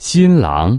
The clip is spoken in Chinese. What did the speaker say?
新郎。